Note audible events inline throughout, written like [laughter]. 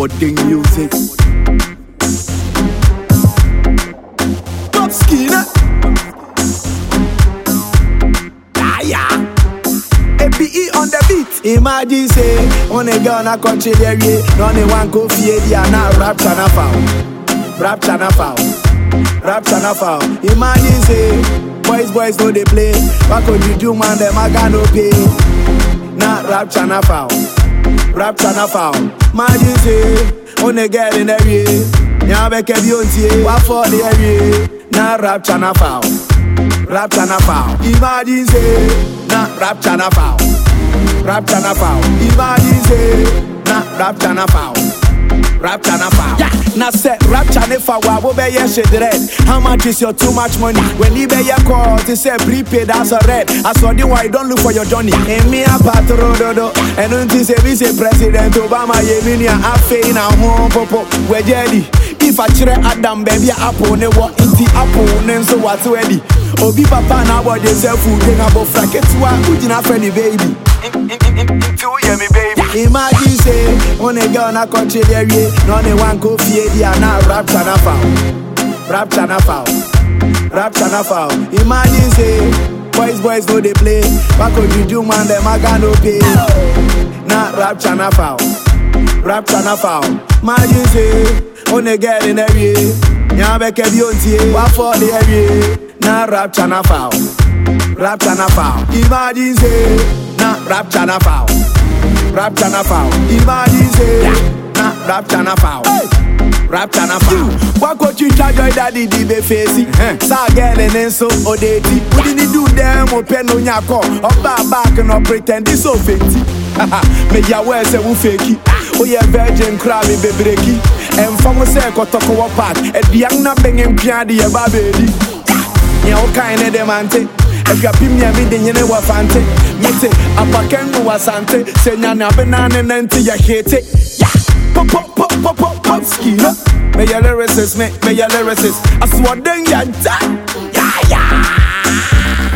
Awarding music. Top skinner. Ah, yeah. ABE on the beat. Imagine say, on a gun, I country there, no one one go fear the na rap chana foul. Rap chana foul. Rap chana foul. Imagine say, boys, boys know they play. What could you do, man? Them I got no pay. Nah, rap chana foul. Rap chana foul. Imagine say, on a girl in area. Nya beke ontie, wa for the area. Nah, rap chana foul. Rap chana foul. Imagine say, nah, rap chana foul. Rap chana foul. Imagine say, nah, rap chana foul. Rap chana foul. Yeah, na say rap chana foul. Wo be ye shade red. How much is your too much money? When you be your call, they say prepaid as a red. As for the why don't look for your Johnny. And me a patro dodo. And until say we say President Obama ye mini a afe na home popo. We jelly. If I chere Adam baby apple ne what inti apple ne so what ready. Obi papa na body self food na bo fraketua ujina friend baby. Nti woyɛ me baby. Imagine say, on a girl na country there ye, no one go fear dia na rap chana foul. Rap chana foul. Rap chana foul. Imagine say, boys boys know they play. Back on you do man them I got no pay. Na rap chana foul. Rap chana foul. Imagine say, on a girl in there ye, nya beke bi ontie, wa for the area. Na rap chana foul. Rap chana foul. Imagine say, na rap chana foul. Rap chana foul. Imagine say, na rap chana foul. Rap chana foul. Wako chicha joy daddy di be facey. Sa girl and then so oh, odeti. Did he do them open no nyako? Oba back no pretend this so fenty. [laughs] Me ya we say wo fakey. Oh yeah virgin cry me be breaky. Emfa mo say kotoko wo park. Ediang na bengen pia di e ba bedi. Nya o kan ne de mante. Adwapim nea mede nyene wɔ fante mete apakan mu wasante sɛ nyane abenane nante yɛ hete pop pop pop pop pop pop ski no meyɛ lyricist me meyɛ lyricist. Asoɔden yɛ nta yaya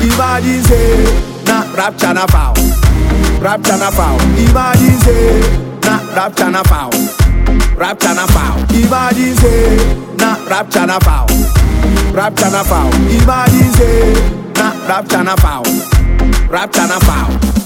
imagine say na rap chana foul. Rap chana foul. Imagine say na rap chana foul. Rap chana foul. Imagine say na rap chana foul. Rap chana foul. Imagine say na rap chana foul. Rap chana foul